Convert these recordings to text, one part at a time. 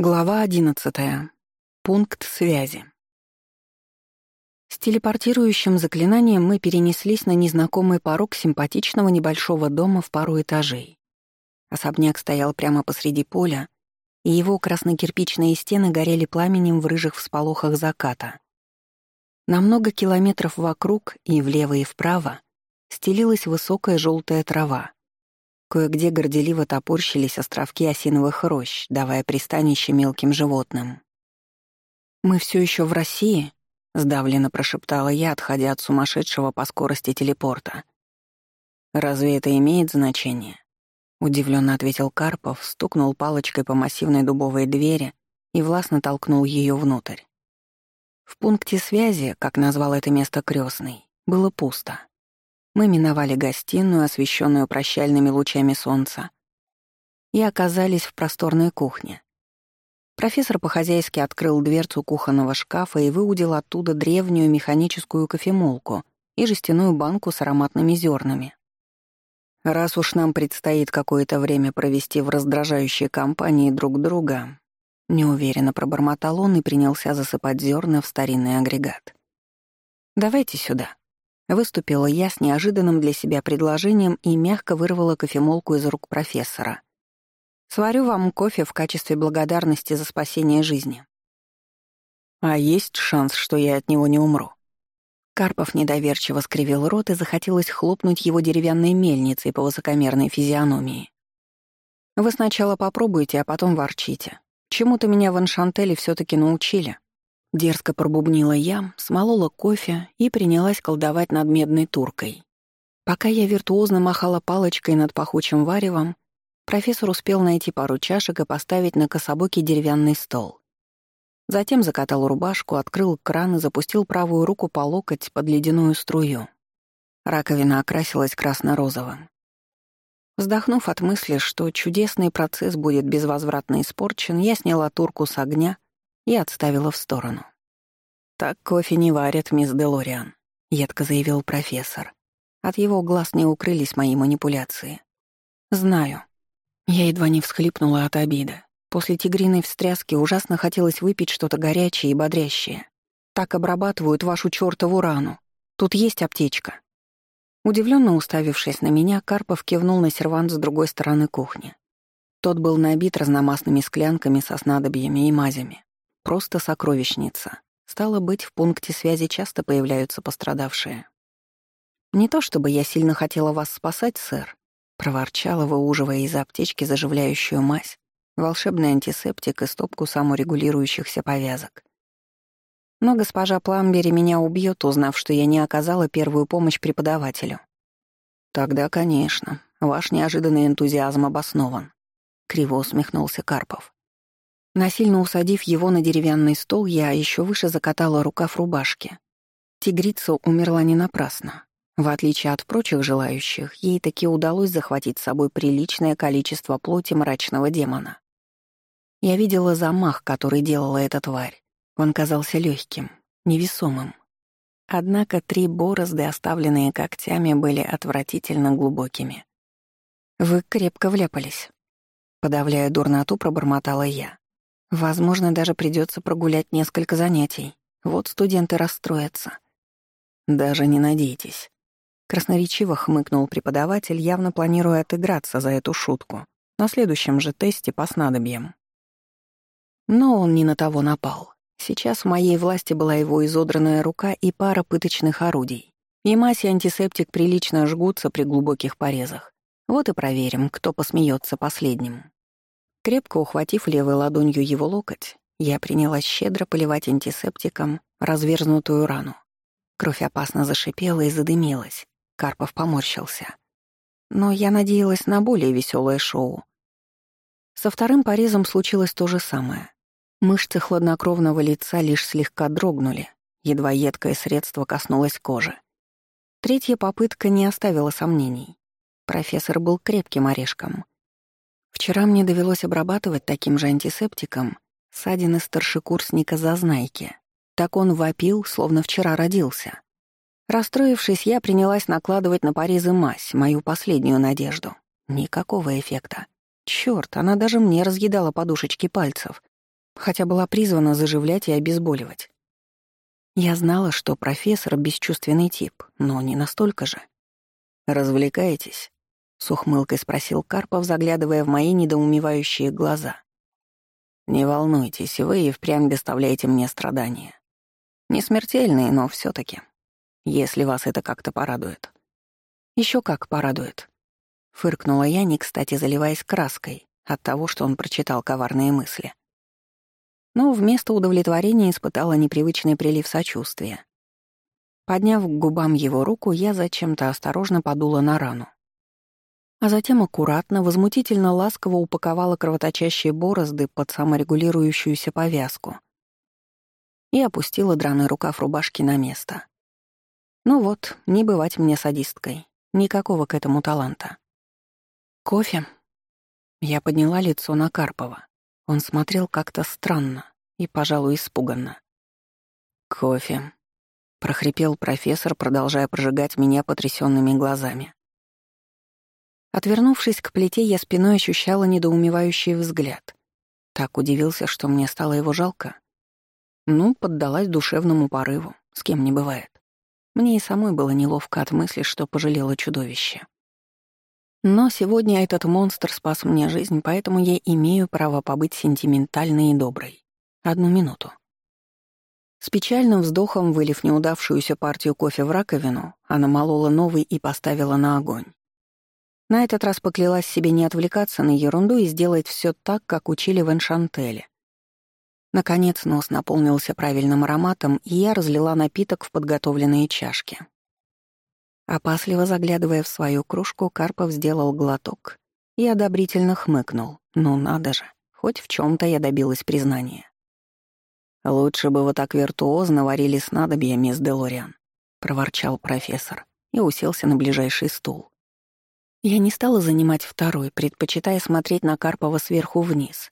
Глава одиннадцатая. Пункт связи. С телепортирующим заклинанием мы перенеслись на незнакомый порог симпатичного небольшого дома в пару этажей. Особняк стоял прямо посреди поля, и его краснокирпичные стены горели пламенем в рыжих всполохах заката. На много километров вокруг и влево и вправо стелилась высокая желтая трава, Кое-где горделиво топорщились островки осиновых рощ, давая пристанище мелким животным. «Мы все еще в России?» — сдавленно прошептала я, отходя от сумасшедшего по скорости телепорта. «Разве это имеет значение?» — удивленно ответил Карпов, стукнул палочкой по массивной дубовой двери и властно толкнул ее внутрь. В пункте связи, как назвал это место крестный, было пусто. Мы миновали гостиную, освещенную прощальными лучами солнца, и оказались в просторной кухне. Профессор по-хозяйски открыл дверцу кухонного шкафа и выудил оттуда древнюю механическую кофемолку и жестяную банку с ароматными зернами. Раз уж нам предстоит какое-то время провести в раздражающей компании друг друга, неуверенно пробормотал он и принялся засыпать зерна в старинный агрегат. «Давайте сюда», Выступила я с неожиданным для себя предложением и мягко вырвала кофемолку из рук профессора. «Сварю вам кофе в качестве благодарности за спасение жизни». «А есть шанс, что я от него не умру?» Карпов недоверчиво скривил рот и захотелось хлопнуть его деревянной мельницей по высокомерной физиономии. «Вы сначала попробуйте, а потом ворчите. Чему-то меня в Аншантеле все таки научили». Дерзко пробубнила я, смолола кофе и принялась колдовать над медной туркой. Пока я виртуозно махала палочкой над пахучим варевом, профессор успел найти пару чашек и поставить на кособокий деревянный стол. Затем закатал рубашку, открыл кран и запустил правую руку по локоть под ледяную струю. Раковина окрасилась красно-розовым. Вздохнув от мысли, что чудесный процесс будет безвозвратно испорчен, я сняла турку с огня — и отставила в сторону. «Так кофе не варят, мисс Делориан», — едко заявил профессор. От его глаз не укрылись мои манипуляции. «Знаю». Я едва не всхлипнула от обиды. После тигриной встряски ужасно хотелось выпить что-то горячее и бодрящее. Так обрабатывают вашу чёртову рану. Тут есть аптечка. Удивленно уставившись на меня, Карпов кивнул на сервант с другой стороны кухни. Тот был набит разномастными склянками со снадобьями и мазями. Просто сокровищница. Стало быть, в пункте связи часто появляются пострадавшие. «Не то чтобы я сильно хотела вас спасать, сэр», — проворчала, выуживая из аптечки заживляющую мазь, волшебный антисептик и стопку саморегулирующихся повязок. Но госпожа Пламбери меня убьет, узнав, что я не оказала первую помощь преподавателю. «Тогда, конечно, ваш неожиданный энтузиазм обоснован», — криво усмехнулся Карпов. Насильно усадив его на деревянный стол, я еще выше закатала рукав рубашки. Тигрица умерла не напрасно. В отличие от прочих желающих, ей таки удалось захватить с собой приличное количество плоти мрачного демона. Я видела замах, который делала эта тварь. Он казался легким, невесомым. Однако три борозды, оставленные когтями, были отвратительно глубокими. «Вы крепко вляпались», — подавляя дурноту, пробормотала я. Возможно, даже придется прогулять несколько занятий. Вот студенты расстроятся. Даже не надейтесь. Красноречиво хмыкнул преподаватель, явно планируя отыграться за эту шутку на следующем же тесте по снадобьям. Но он не на того напал. Сейчас в моей власти была его изодранная рука и пара пыточных орудий. И мазь и антисептик прилично жгутся при глубоких порезах. Вот и проверим, кто посмеется последним. Крепко ухватив левой ладонью его локоть, я принялась щедро поливать антисептиком разверзнутую рану. Кровь опасно зашипела и задымилась. Карпов поморщился. Но я надеялась на более веселое шоу. Со вторым порезом случилось то же самое. Мышцы хладнокровного лица лишь слегка дрогнули, едва едкое средство коснулось кожи. Третья попытка не оставила сомнений. Профессор был крепким орешком — Вчера мне довелось обрабатывать таким же антисептиком ссадины старшекурсника Зазнайки. Так он вопил, словно вчера родился. Расстроившись, я принялась накладывать на порезы мазь, мою последнюю надежду. Никакого эффекта. Чёрт, она даже мне разъедала подушечки пальцев. хотя была призвана заживлять и обезболивать. Я знала, что профессор — бесчувственный тип, но не настолько же. «Развлекаетесь?» — с ухмылкой спросил Карпов, заглядывая в мои недоумевающие глаза. «Не волнуйтесь, вы и впрямь доставляете мне страдания. Не смертельные, но все таки если вас это как-то порадует». Еще как порадует», — фыркнула я, не кстати заливаясь краской от того, что он прочитал коварные мысли. Но вместо удовлетворения испытала непривычный прилив сочувствия. Подняв к губам его руку, я зачем-то осторожно подула на рану а затем аккуратно, возмутительно ласково упаковала кровоточащие борозды под саморегулирующуюся повязку и опустила драный рукав рубашки на место. Ну вот, не бывать мне садисткой. Никакого к этому таланта. «Кофе?» Я подняла лицо на Карпова. Он смотрел как-то странно и, пожалуй, испуганно. «Кофе», — прохрипел профессор, продолжая прожигать меня потрясенными глазами. Отвернувшись к плите, я спиной ощущала недоумевающий взгляд. Так удивился, что мне стало его жалко. Ну, поддалась душевному порыву, с кем не бывает. Мне и самой было неловко от мысли, что пожалела чудовище. Но сегодня этот монстр спас мне жизнь, поэтому я имею право побыть сентиментальной и доброй. Одну минуту. С печальным вздохом, вылив неудавшуюся партию кофе в раковину, она молола новый и поставила на огонь. На этот раз поклялась себе не отвлекаться на ерунду и сделать все так, как учили в Эншантеле. Наконец нос наполнился правильным ароматом, и я разлила напиток в подготовленные чашки. Опасливо заглядывая в свою кружку, Карпов сделал глоток и одобрительно хмыкнул. «Ну надо же, хоть в чем то я добилась признания». «Лучше бы вы так виртуозно варили снадобья, мисс Делориан», — проворчал профессор и уселся на ближайший стул. Я не стала занимать второй, предпочитая смотреть на Карпова сверху вниз.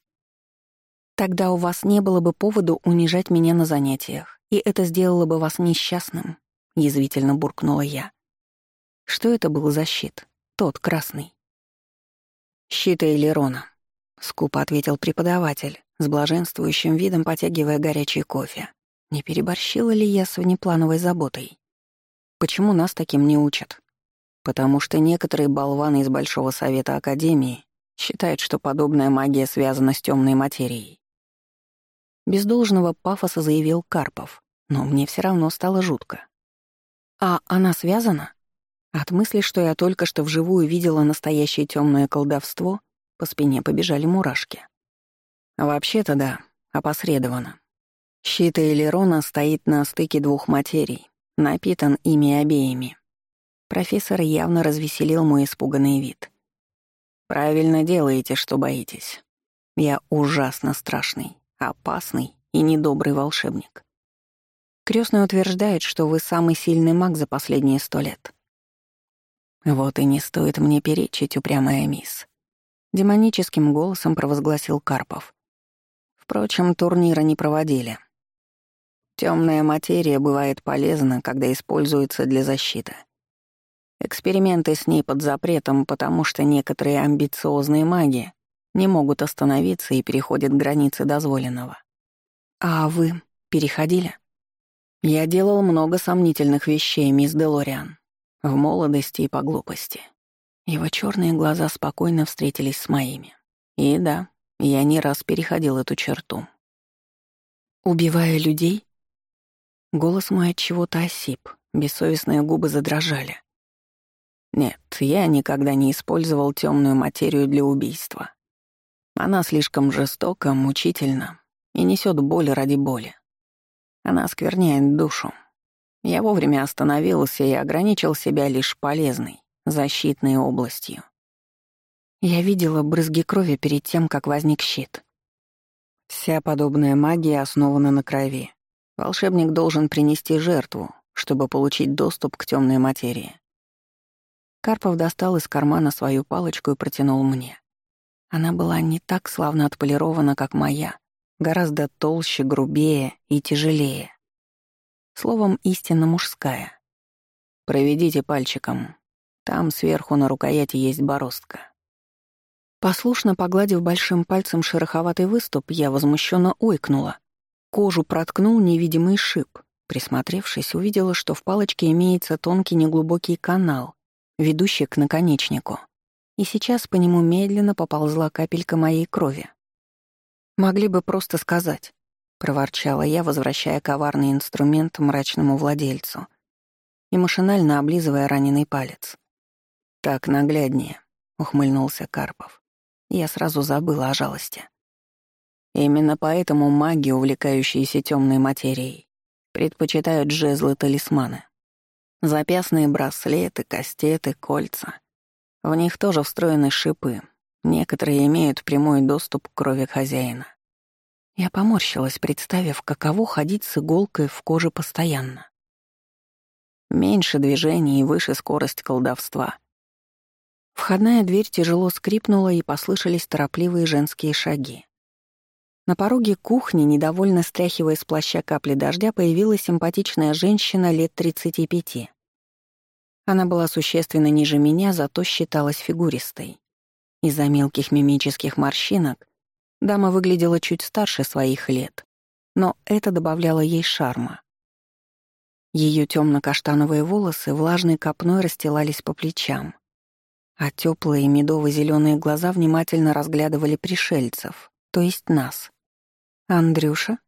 Тогда у вас не было бы повода унижать меня на занятиях, и это сделало бы вас несчастным, — язвительно буркнула я. Что это был за щит? Тот, красный. «Щит Эйлерона», — скупо ответил преподаватель, с блаженствующим видом потягивая горячий кофе. Не переборщила ли я с внеплановой заботой? Почему нас таким не учат? Потому что некоторые болваны из Большого Совета Академии считают, что подобная магия связана с темной материей. Без должного пафоса заявил Карпов, но мне все равно стало жутко. А она связана? От мысли, что я только что вживую видела настоящее темное колдовство, по спине побежали мурашки. Вообще-то да, опосредованно. Щит Элерона стоит на стыке двух материй, напитан ими обеими. Профессор явно развеселил мой испуганный вид. «Правильно делаете, что боитесь. Я ужасно страшный, опасный и недобрый волшебник. Крестный утверждает, что вы самый сильный маг за последние сто лет. Вот и не стоит мне перечить, упрямая мисс. Демоническим голосом провозгласил Карпов. Впрочем, турнира не проводили. Темная материя бывает полезна, когда используется для защиты. Эксперименты с ней под запретом, потому что некоторые амбициозные маги не могут остановиться и переходят границы дозволенного. А вы переходили? Я делал много сомнительных вещей, мисс Делориан. В молодости и по глупости. Его черные глаза спокойно встретились с моими. И да, я не раз переходил эту черту. Убивая людей? Голос мой от чего-то осип, бессовестные губы задрожали. Нет, я никогда не использовал темную материю для убийства. Она слишком жестока, мучительна и несет боль ради боли. Она оскверняет душу. Я вовремя остановился и ограничил себя лишь полезной, защитной областью. Я видела брызги крови перед тем, как возник щит. Вся подобная магия основана на крови. Волшебник должен принести жертву, чтобы получить доступ к темной материи. Карпов достал из кармана свою палочку и протянул мне. Она была не так славно отполирована, как моя, гораздо толще, грубее и тяжелее. Словом, истинно мужская. «Проведите пальчиком. Там сверху на рукояти есть бороздка». Послушно погладив большим пальцем шероховатый выступ, я возмущенно ойкнула. Кожу проткнул невидимый шип. Присмотревшись, увидела, что в палочке имеется тонкий неглубокий канал, ведущий к наконечнику. И сейчас по нему медленно поползла капелька моей крови. «Могли бы просто сказать», — проворчала я, возвращая коварный инструмент мрачному владельцу и машинально облизывая раненый палец. «Так нагляднее», — ухмыльнулся Карпов. Я сразу забыла о жалости. Именно поэтому маги, увлекающиеся темной материей, предпочитают жезлы-талисманы. Запястные браслеты, кастеты, кольца. В них тоже встроены шипы. Некоторые имеют прямой доступ к крови хозяина. Я поморщилась, представив, каково ходить с иголкой в коже постоянно. Меньше движений и выше скорость колдовства. Входная дверь тяжело скрипнула, и послышались торопливые женские шаги. На пороге кухни, недовольно стряхивая с плаща капли дождя, появилась симпатичная женщина лет 35. Она была существенно ниже меня, зато считалась фигуристой. Из-за мелких мимических морщинок дама выглядела чуть старше своих лет, но это добавляло ей шарма. Ее темно-каштановые волосы влажной копной расстилались по плечам, а теплые медово-зеленые глаза внимательно разглядывали пришельцев, то есть нас. «Андрюша?»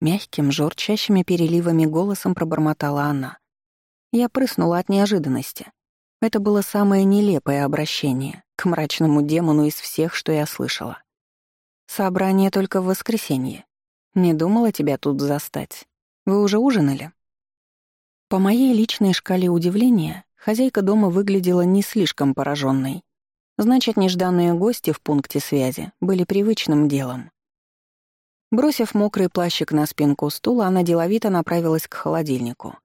Мягким, жорчащими переливами голосом пробормотала она. Я прыснула от неожиданности. Это было самое нелепое обращение к мрачному демону из всех, что я слышала. «Собрание только в воскресенье. Не думала тебя тут застать. Вы уже ужинали?» По моей личной шкале удивления, хозяйка дома выглядела не слишком пораженной. Значит, нежданные гости в пункте связи были привычным делом. Бросив мокрый плащик на спинку стула, она деловито направилась к холодильнику.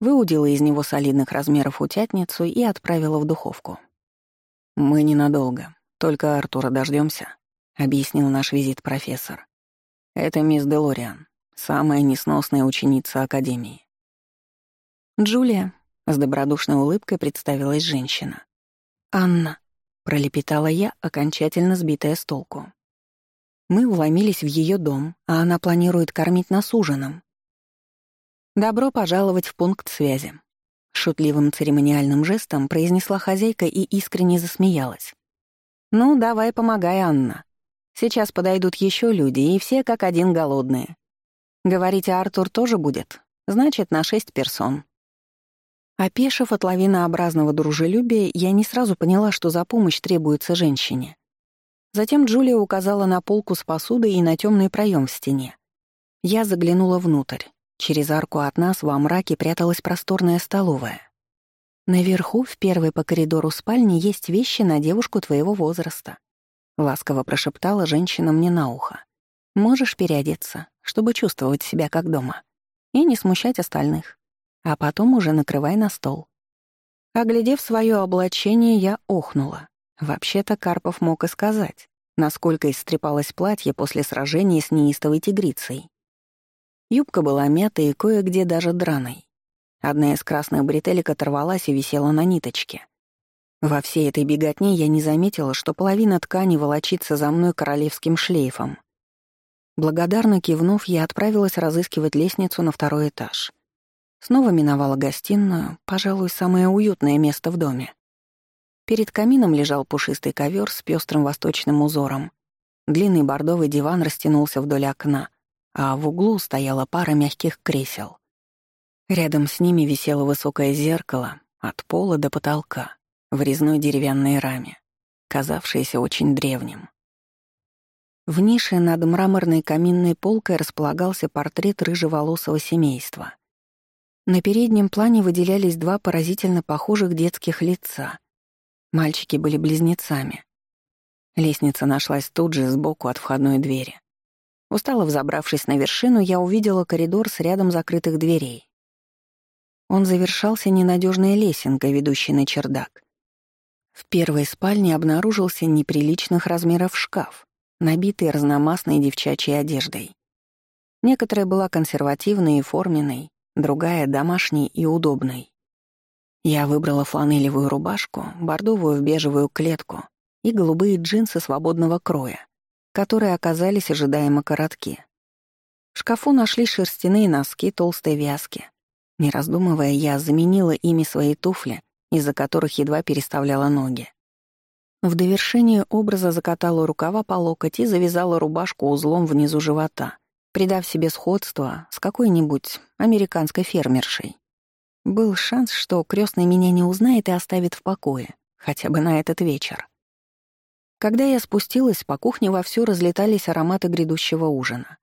Выудила из него солидных размеров утятницу и отправила в духовку. «Мы ненадолго, только Артура дождемся, объяснил наш визит профессор. «Это мисс Делориан, самая несносная ученица Академии». «Джулия», — с добродушной улыбкой представилась женщина. «Анна», — пролепетала я, окончательно сбитая с толку. Мы вломились в ее дом, а она планирует кормить нас ужином. «Добро пожаловать в пункт связи», — шутливым церемониальным жестом произнесла хозяйка и искренне засмеялась. «Ну, давай помогай, Анна. Сейчас подойдут еще люди, и все как один голодные. Говорите, Артур тоже будет? Значит, на шесть персон». Опешив от лавинообразного дружелюбия, я не сразу поняла, что за помощь требуется женщине. Затем Джулия указала на полку с посудой и на темный проем в стене. Я заглянула внутрь. Через арку от нас во мраке пряталась просторная столовая. «Наверху, в первой по коридору спальни, есть вещи на девушку твоего возраста», — ласково прошептала женщина мне на ухо. «Можешь переодеться, чтобы чувствовать себя как дома, и не смущать остальных, а потом уже накрывай на стол». Оглядев свое облачение, я охнула. Вообще-то Карпов мог и сказать, насколько истрепалось платье после сражения с неистовой тигрицей. Юбка была мятой и кое-где даже драной. Одна из красных бретелек оторвалась и висела на ниточке. Во всей этой беготне я не заметила, что половина ткани волочится за мной королевским шлейфом. Благодарно кивнув, я отправилась разыскивать лестницу на второй этаж. Снова миновала гостиную, пожалуй, самое уютное место в доме. Перед камином лежал пушистый ковер с пестрым восточным узором. Длинный бордовый диван растянулся вдоль окна, а в углу стояла пара мягких кресел. Рядом с ними висело высокое зеркало от пола до потолка в резной деревянной раме, казавшееся очень древним. В нише над мраморной каминной полкой располагался портрет рыжеволосого семейства. На переднем плане выделялись два поразительно похожих детских лица — Мальчики были близнецами. Лестница нашлась тут же сбоку от входной двери. Устало взобравшись на вершину, я увидела коридор с рядом закрытых дверей. Он завершался ненадежной лесенкой, ведущей на чердак. В первой спальне обнаружился неприличных размеров шкаф, набитый разномастной девчачьей одеждой. Некоторая была консервативной и форменной, другая — домашней и удобной. Я выбрала фланелевую рубашку, бордовую в бежевую клетку и голубые джинсы свободного кроя, которые оказались ожидаемо коротки. В шкафу нашли шерстяные носки толстой вязки. Не раздумывая, я заменила ими свои туфли, из-за которых едва переставляла ноги. В довершение образа закатала рукава по локоть и завязала рубашку узлом внизу живота, придав себе сходство с какой-нибудь американской фермершей. Был шанс, что крестный меня не узнает и оставит в покое, хотя бы на этот вечер. Когда я спустилась, по кухне вовсю разлетались ароматы грядущего ужина.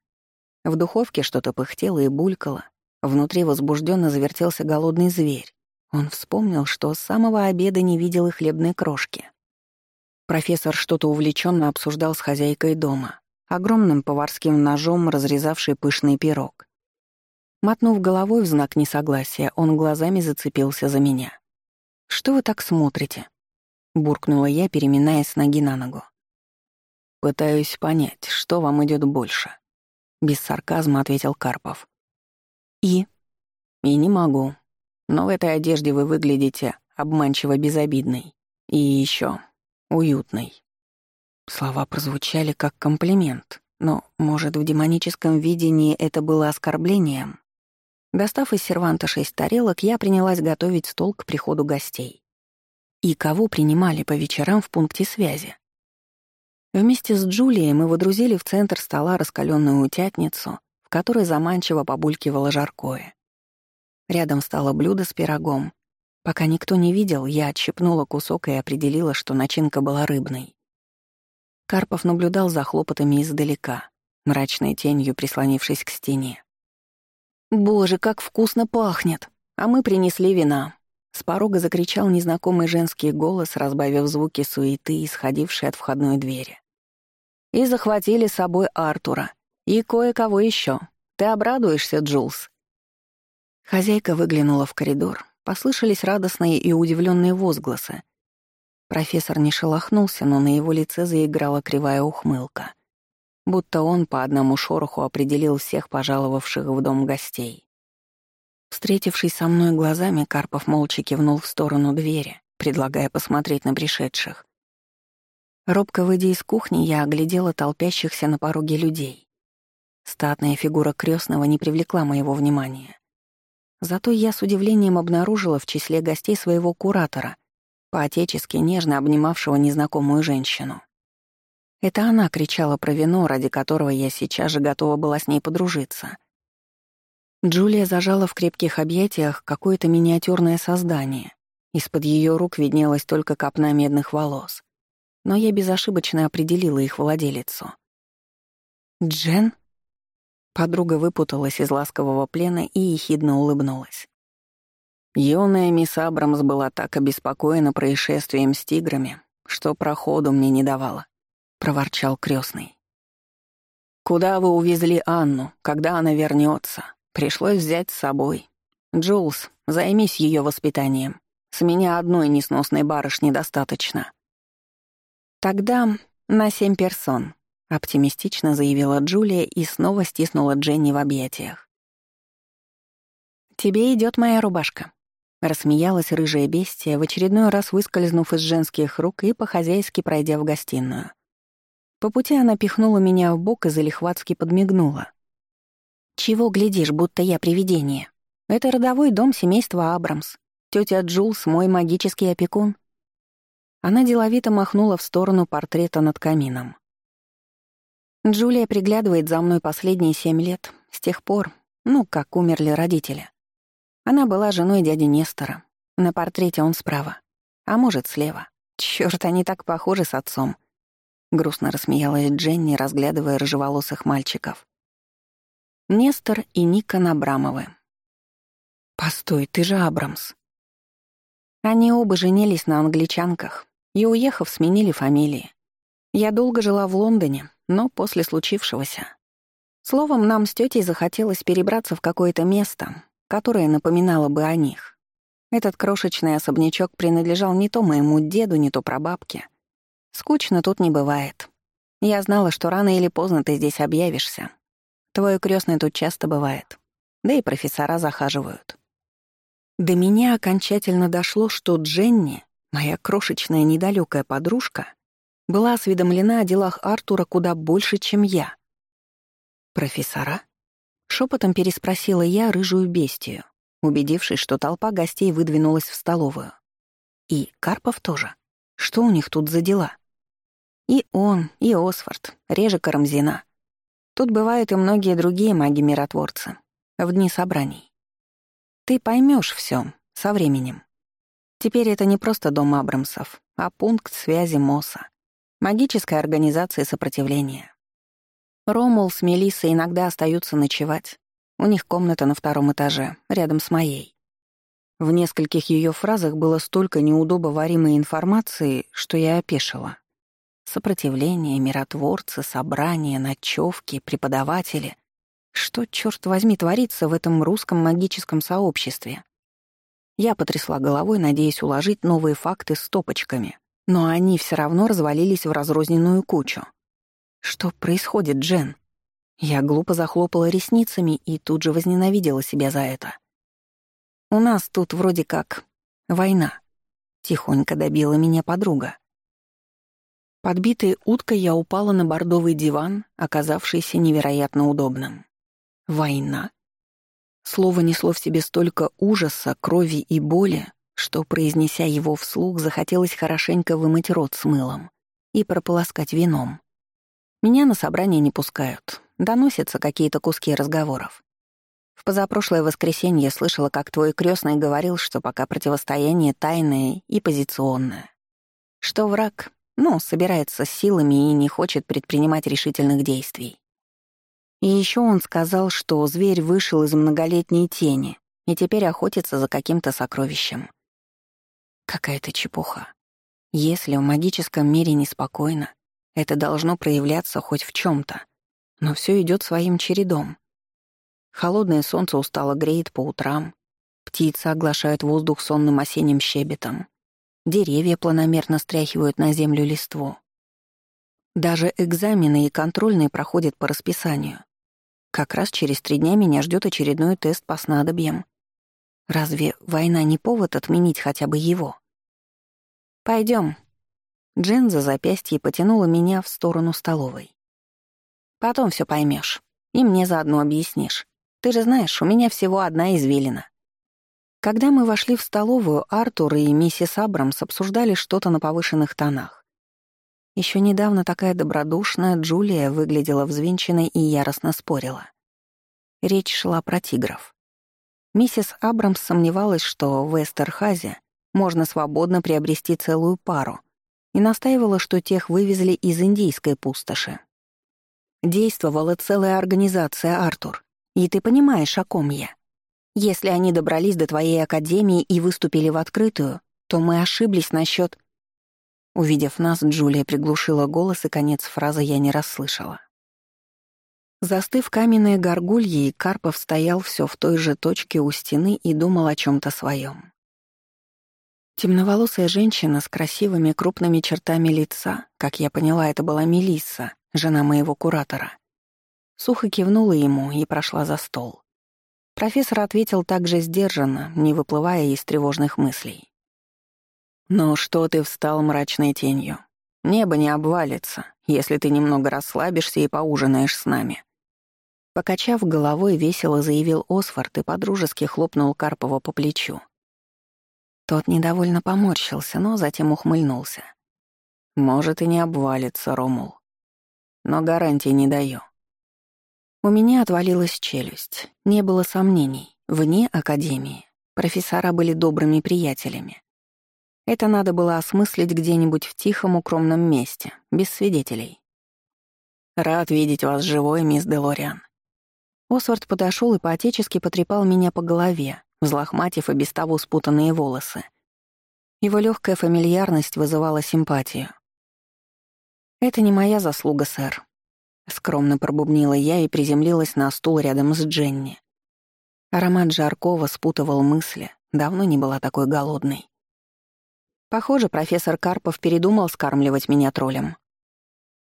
В духовке что-то пыхтело и булькало, внутри возбужденно завертелся голодный зверь. Он вспомнил, что с самого обеда не видел и хлебной крошки. Профессор что-то увлеченно обсуждал с хозяйкой дома, огромным поварским ножом разрезавший пышный пирог. Мотнув головой в знак несогласия, он глазами зацепился за меня. «Что вы так смотрите?» — буркнула я, переминаясь с ноги на ногу. «Пытаюсь понять, что вам идет больше», — без сарказма ответил Карпов. «И?» «И не могу. Но в этой одежде вы выглядите обманчиво безобидной. И еще уютной». Слова прозвучали как комплимент, но, может, в демоническом видении это было оскорблением? Достав из серванта шесть тарелок, я принялась готовить стол к приходу гостей. И кого принимали по вечерам в пункте связи? Вместе с Джулией мы водрузили в центр стола раскаленную утятницу, в которой заманчиво побулькивало жаркое. Рядом стало блюдо с пирогом. Пока никто не видел, я отщипнула кусок и определила, что начинка была рыбной. Карпов наблюдал за хлопотами издалека, мрачной тенью прислонившись к стене. «Боже, как вкусно пахнет! А мы принесли вина!» С порога закричал незнакомый женский голос, разбавив звуки суеты, исходившие от входной двери. «И захватили с собой Артура. И кое-кого еще. Ты обрадуешься, Джулс?» Хозяйка выглянула в коридор. Послышались радостные и удивленные возгласы, Профессор не шелохнулся, но на его лице заиграла кривая ухмылка. Будто он по одному шороху определил всех пожаловавших в дом гостей. Встретившись со мной глазами, Карпов молча кивнул в сторону двери, предлагая посмотреть на пришедших. Робко выйдя из кухни, я оглядела толпящихся на пороге людей. Статная фигура крестного не привлекла моего внимания. Зато я с удивлением обнаружила в числе гостей своего куратора — по-отечески нежно обнимавшего незнакомую женщину. Это она кричала про вино, ради которого я сейчас же готова была с ней подружиться. Джулия зажала в крепких объятиях какое-то миниатюрное создание. Из-под ее рук виднелась только копна медных волос. Но я безошибочно определила их владелицу. «Джен?» Подруга выпуталась из ласкового плена и ехидно улыбнулась. Юная мисс Абрамс была так обеспокоена происшествием с тиграми, что проходу мне не давала, — проворчал крестный. «Куда вы увезли Анну, когда она вернется? Пришлось взять с собой. Джулс, займись ее воспитанием. С меня одной несносной барышни достаточно». «Тогда на семь персон», — оптимистично заявила Джулия и снова стиснула Дженни в объятиях. «Тебе идет моя рубашка», Рассмеялась рыжая бестия, в очередной раз выскользнув из женских рук и по-хозяйски пройдя в гостиную. По пути она пихнула меня в бок и залихватски подмигнула. «Чего глядишь, будто я привидение? Это родовой дом семейства Абрамс. Тётя Джулс — мой магический опекун». Она деловито махнула в сторону портрета над камином. Джулия приглядывает за мной последние семь лет, с тех пор, ну, как умерли родители. Она была женой дяди Нестора. На портрете он справа. А может, слева. Чёрт, они так похожи с отцом. Грустно рассмеялась Дженни, разглядывая рыжеволосых мальчиков. Нестор и Ника Абрамовы. «Постой, ты же Абрамс». Они оба женились на англичанках и, уехав, сменили фамилии. Я долго жила в Лондоне, но после случившегося. Словом, нам с тетей захотелось перебраться в какое-то место, которое напоминало бы о них. Этот крошечный особнячок принадлежал не то моему деду, не то прабабке. Скучно тут не бывает. Я знала, что рано или поздно ты здесь объявишься. Твой крестный тут часто бывает. Да и профессора захаживают. До меня окончательно дошло, что Дженни, моя крошечная недалекая подружка, была осведомлена о делах Артура куда больше, чем я. «Профессора?» — шепотом переспросила я рыжую бестию, убедившись, что толпа гостей выдвинулась в столовую. И Карпов тоже. Что у них тут за дела? И он, и Осфорд, реже Карамзина. Тут бывают и многие другие маги-миротворцы. В дни собраний. Ты поймешь все со временем. Теперь это не просто дом Абрамсов, а пункт связи МОСа. Магической организации сопротивления. Ромул с Мелиссой иногда остаются ночевать. У них комната на втором этаже, рядом с моей. В нескольких ее фразах было столько неудобоваримой информации, что я опешила. Сопротивление, миротворцы, собрания, ночевки, преподаватели. Что, черт возьми, творится в этом русском магическом сообществе? Я потрясла головой, надеясь уложить новые факты стопочками, но они все равно развалились в разрозненную кучу. Что происходит, Джен? Я глупо захлопала ресницами и тут же возненавидела себя за это. У нас тут вроде как война. Тихонько добила меня подруга. Подбитой уткой я упала на бордовый диван, оказавшийся невероятно удобным. Война. Слово несло в себе столько ужаса, крови и боли, что, произнеся его вслух, захотелось хорошенько вымыть рот с мылом и прополоскать вином. Меня на собрание не пускают, доносятся какие-то куски разговоров. В позапрошлое воскресенье слышала, как твой крестный говорил, что пока противостояние тайное и позиционное. Что враг, ну, собирается с силами и не хочет предпринимать решительных действий. И еще он сказал, что зверь вышел из многолетней тени и теперь охотится за каким-то сокровищем. Какая-то чепуха. Если в магическом мире неспокойно, это должно проявляться хоть в чем то но все идет своим чередом. Холодное солнце устало греет по утрам. Птицы оглашают воздух сонным осенним щебетом. Деревья планомерно стряхивают на землю листву. Даже экзамены и контрольные проходят по расписанию. Как раз через три дня меня ждет очередной тест по снадобьям. Разве война не повод отменить хотя бы его? Пойдем. Джен за запястье потянула меня в сторону столовой. Потом все поймешь, и мне заодно объяснишь. Ты же знаешь, у меня всего одна извилина». Когда мы вошли в столовую, Артур и миссис Абрамс обсуждали что-то на повышенных тонах. Еще недавно такая добродушная Джулия выглядела взвинченной и яростно спорила. Речь шла про тигров. Миссис Абрамс сомневалась, что в Эстерхазе можно свободно приобрести целую пару, и настаивала, что тех вывезли из индийской пустоши. Действовала целая организация, Артур. И ты понимаешь, о ком я. Если они добрались до твоей академии и выступили в открытую, то мы ошиблись насчет. Увидев нас, Джулия приглушила голос, и конец фразы я не расслышала. Застыв каменные горгульи, Карпов стоял все в той же точке у стены и думал о чем то своем. Темноволосая женщина с красивыми крупными чертами лица, как я поняла, это была Мелисса, жена моего куратора. Сухо кивнула ему и прошла за стол. Профессор ответил также сдержанно, не выплывая из тревожных мыслей. «Ну что ты встал мрачной тенью? Небо не обвалится, если ты немного расслабишься и поужинаешь с нами». Покачав головой, весело заявил Осфорд и подружески хлопнул Карпова по плечу. Тот недовольно поморщился, но затем ухмыльнулся. «Может и не обвалится, Ромул. Но гарантии не даю. У меня отвалилась челюсть. Не было сомнений. Вне академии профессора были добрыми приятелями. Это надо было осмыслить где-нибудь в тихом укромном месте, без свидетелей. «Рад видеть вас живой, мисс Делориан». Освард подошел и поотечески потрепал меня по голове, взлохматив и без того спутанные волосы. Его легкая фамильярность вызывала симпатию. «Это не моя заслуга, сэр», Скромно пробубнила я и приземлилась на стул рядом с Дженни. Аромат жаркого спутывал мысли, давно не была такой голодной. Похоже, профессор Карпов передумал скармливать меня троллем.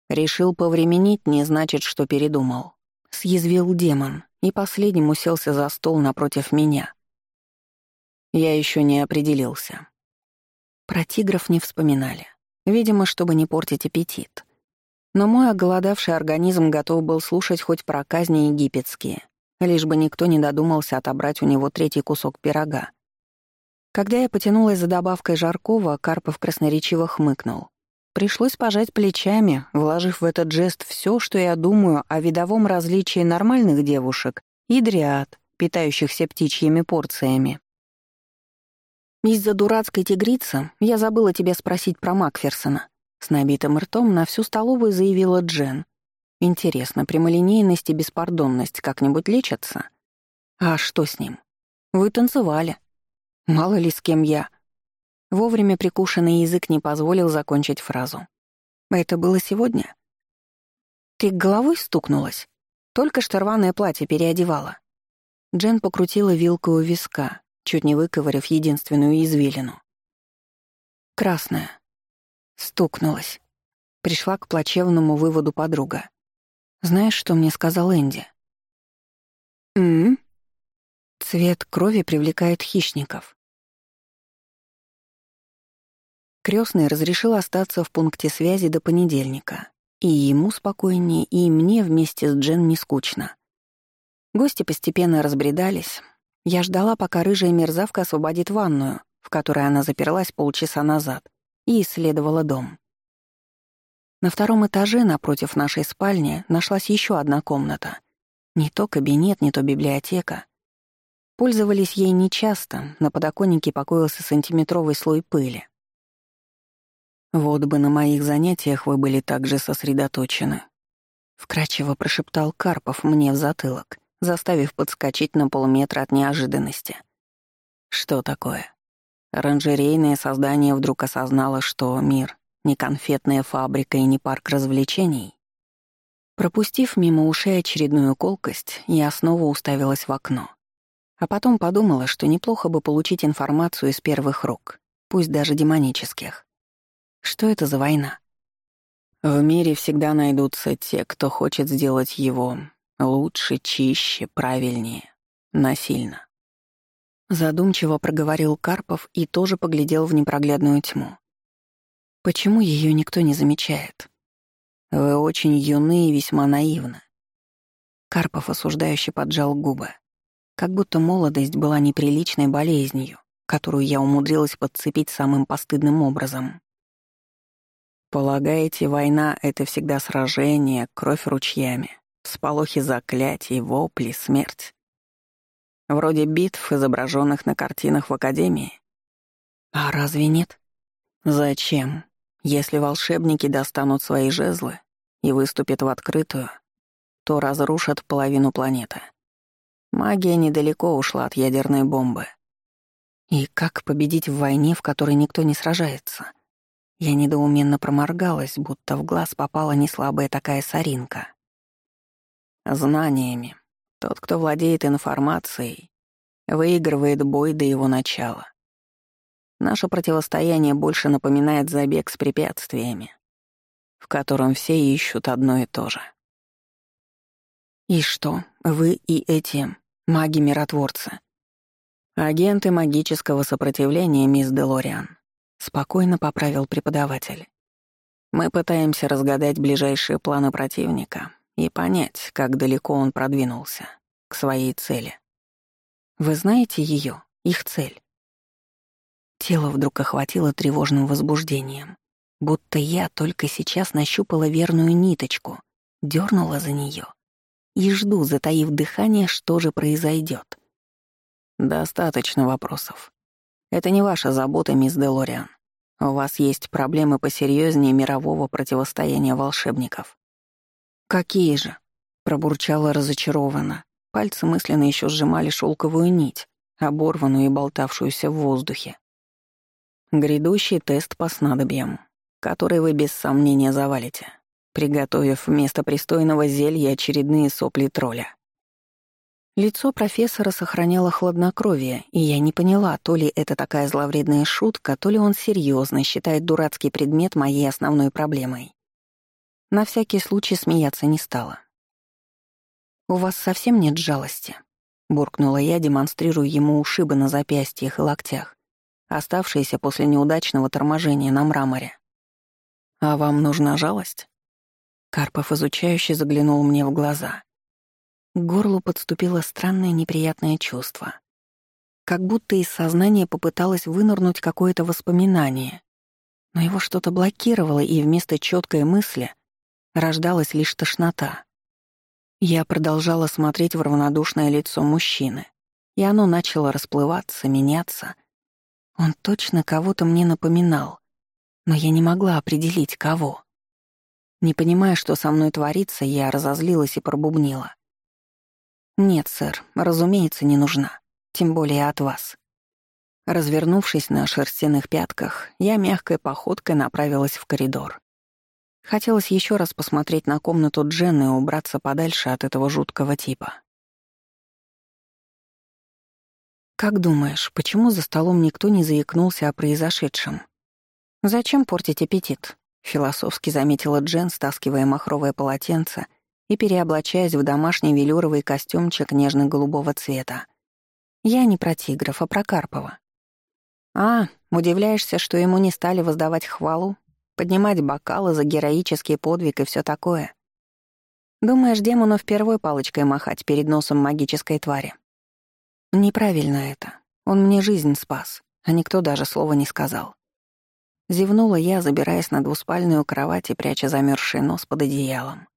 Решил повременить, не значит, что передумал. Съязвил демон и последним уселся за стол напротив меня. Я еще не определился. Про тигров не вспоминали. видимо, чтобы не портить аппетит. Но мой оголодавший организм готов был слушать хоть про казни египетские, лишь бы никто не додумался отобрать у него третий кусок пирога. Когда я потянулась за добавкой жаркого, Карпов красноречиво хмыкнул. Пришлось пожать плечами, вложив в этот жест все, что я думаю о видовом различии нормальных девушек и дриад, питающихся птичьими порциями. «Из-за дурацкой тигрицы я забыла тебя спросить про Макферсона», с набитым ртом на всю столовую заявила Джен. «Интересно, прямолинейность и беспардонность как-нибудь лечатся? А что с ним? Вы танцевали. Мало ли с кем я...» Вовремя прикушенный язык не позволил закончить фразу. «Это было сегодня?» «Ты головой стукнулась? Только что рваное платье переодевала». Джен покрутила вилкой у виска, чуть не выковырив единственную извилину. «Красная. Стукнулась. Пришла к плачевному выводу подруга. «Знаешь, что мне сказал Энди?» «М-м?» Цвет крови привлекает хищников. Крестный разрешил остаться в пункте связи до понедельника. И ему спокойнее, и мне вместе с Джен не скучно. Гости постепенно разбредались. Я ждала, пока рыжая мерзавка освободит ванную, в которой она заперлась полчаса назад, и исследовала дом. На втором этаже, напротив нашей спальни, нашлась еще одна комната. Не то кабинет, не то библиотека. Пользовались ей нечасто, на подоконнике покоился сантиметровый слой пыли. «Вот бы на моих занятиях вы были так же сосредоточены», — вкрадчиво прошептал Карпов мне в затылок, заставив подскочить на полметра от неожиданности. «Что такое?» Оранжерейное создание вдруг осознало, что мир — не конфетная фабрика и не парк развлечений. Пропустив мимо ушей очередную колкость, я снова уставилась в окно. А потом подумала, что неплохо бы получить информацию из первых рук, пусть даже демонических. Что это за война? В мире всегда найдутся те, кто хочет сделать его лучше, чище, правильнее, насильно. Задумчиво проговорил Карпов и тоже поглядел в непроглядную тьму. Почему ее никто не замечает? Вы очень юны и весьма наивны. Карпов осуждающе поджал губы. Как будто молодость была неприличной болезнью, которую я умудрилась подцепить самым постыдным образом. Полагаете, война — это всегда сражение, кровь ручьями, всполохи заклятий, вопли, смерть? Вроде битв, изображенных на картинах в Академии. А разве нет? Зачем? Если волшебники достанут свои жезлы и выступят в открытую, то разрушат половину планеты. Магия недалеко ушла от ядерной бомбы. И как победить в войне, в которой никто не сражается? Я недоуменно проморгалась, будто в глаз попала неслабая такая соринка. Знаниями, тот, кто владеет информацией, выигрывает бой до его начала. Наше противостояние больше напоминает забег с препятствиями, в котором все ищут одно и то же. И что, вы и эти маги-миротворцы? Агенты магического сопротивления, мисс Делориан, спокойно поправил преподаватель. Мы пытаемся разгадать ближайшие планы противника и понять, как далеко он продвинулся к своей цели. Вы знаете ее, их цель? Тело вдруг охватило тревожным возбуждением, будто я только сейчас нащупала верную ниточку, дернула за нее и жду, затаив дыхание, что же произойдет. Достаточно вопросов. Это не ваша забота, мисс Делориан. У вас есть проблемы посерьезнее мирового противостояния волшебников. «Какие же?» — пробурчала разочарованно. Пальцы мысленно еще сжимали шелковую нить, оборванную и болтавшуюся в воздухе. Грядущий тест по снадобьям, который вы без сомнения завалите, приготовив вместо пристойного зелья очередные сопли тролля. Лицо профессора сохраняло хладнокровие, и я не поняла, то ли это такая зловредная шутка, то ли он серьезно считает дурацкий предмет моей основной проблемой. На всякий случай смеяться не стала. «У вас совсем нет жалости?» — буркнула я, демонстрируя ему ушибы на запястьях и локтях, оставшиеся после неудачного торможения на мраморе. «А вам нужна жалость?» Карпов изучающе заглянул мне в глаза. К горлу подступило странное неприятное чувство. Как будто из сознания попыталось вынырнуть какое-то воспоминание. Но его что-то блокировало, и вместо четкой мысли рождалась лишь тошнота. Я продолжала смотреть в равнодушное лицо мужчины, и оно начало расплываться, меняться. Он точно кого-то мне напоминал, но я не могла определить, кого. Не понимая, что со мной творится, я разозлилась и пробубнила. «Нет, сэр, разумеется, не нужна. Тем более от вас». Развернувшись на шерстяных пятках, я мягкой походкой направилась в коридор. Хотелось еще раз посмотреть на комнату Дженны и убраться подальше от этого жуткого типа. «Как думаешь, почему за столом никто не заикнулся о произошедшем? Зачем портить аппетит?» — философски заметила Джен, стаскивая махровое полотенце и переоблачаясь в домашний велюровый костюмчик нежно-голубого цвета. «Я не про тигров, а про Карпова». «А, удивляешься, что ему не стали воздавать хвалу? Поднимать бокалы за героический подвиг и все такое?» Думаешь, демону впервой палочкой махать перед носом магической твари? Неправильно это. Он мне жизнь спас, а никто даже слова не сказал. Зевнула я, забираясь на двуспальную кровать и пряча замерзший нос под одеялом.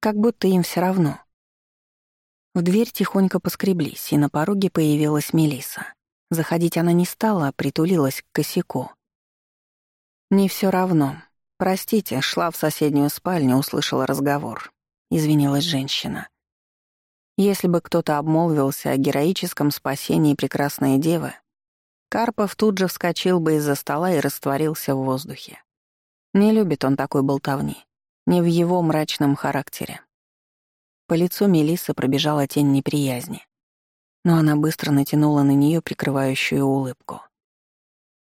Как будто им все равно. В дверь тихонько поскреблись, и на пороге появилась Мелиса. Заходить она не стала, а притулилась к косяку. «Не все равно. Простите, шла в соседнюю спальню, услышала разговор», — извинилась женщина. Если бы кто-то обмолвился о героическом спасении прекрасной девы, Карпов тут же вскочил бы из-за стола и растворился в воздухе. Не любит он такой болтовни, не в его мрачном характере. По лицу Мелиссы пробежала тень неприязни, но она быстро натянула на нее прикрывающую улыбку.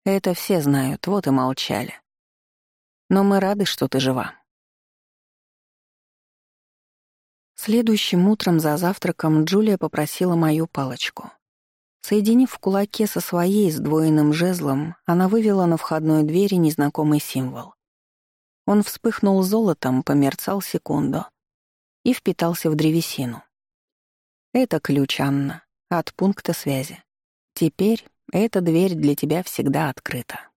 Это все знают, вот и молчали. Но мы рады, что ты жива. Следующим утром за завтраком Джулия попросила мою палочку. Соединив в кулаке со своей сдвоенным жезлом, она вывела на входной двери незнакомый символ. Он вспыхнул золотом, померцал секунду и впитался в древесину. Это ключ, Анна, от пункта связи. Теперь эта дверь для тебя всегда открыта.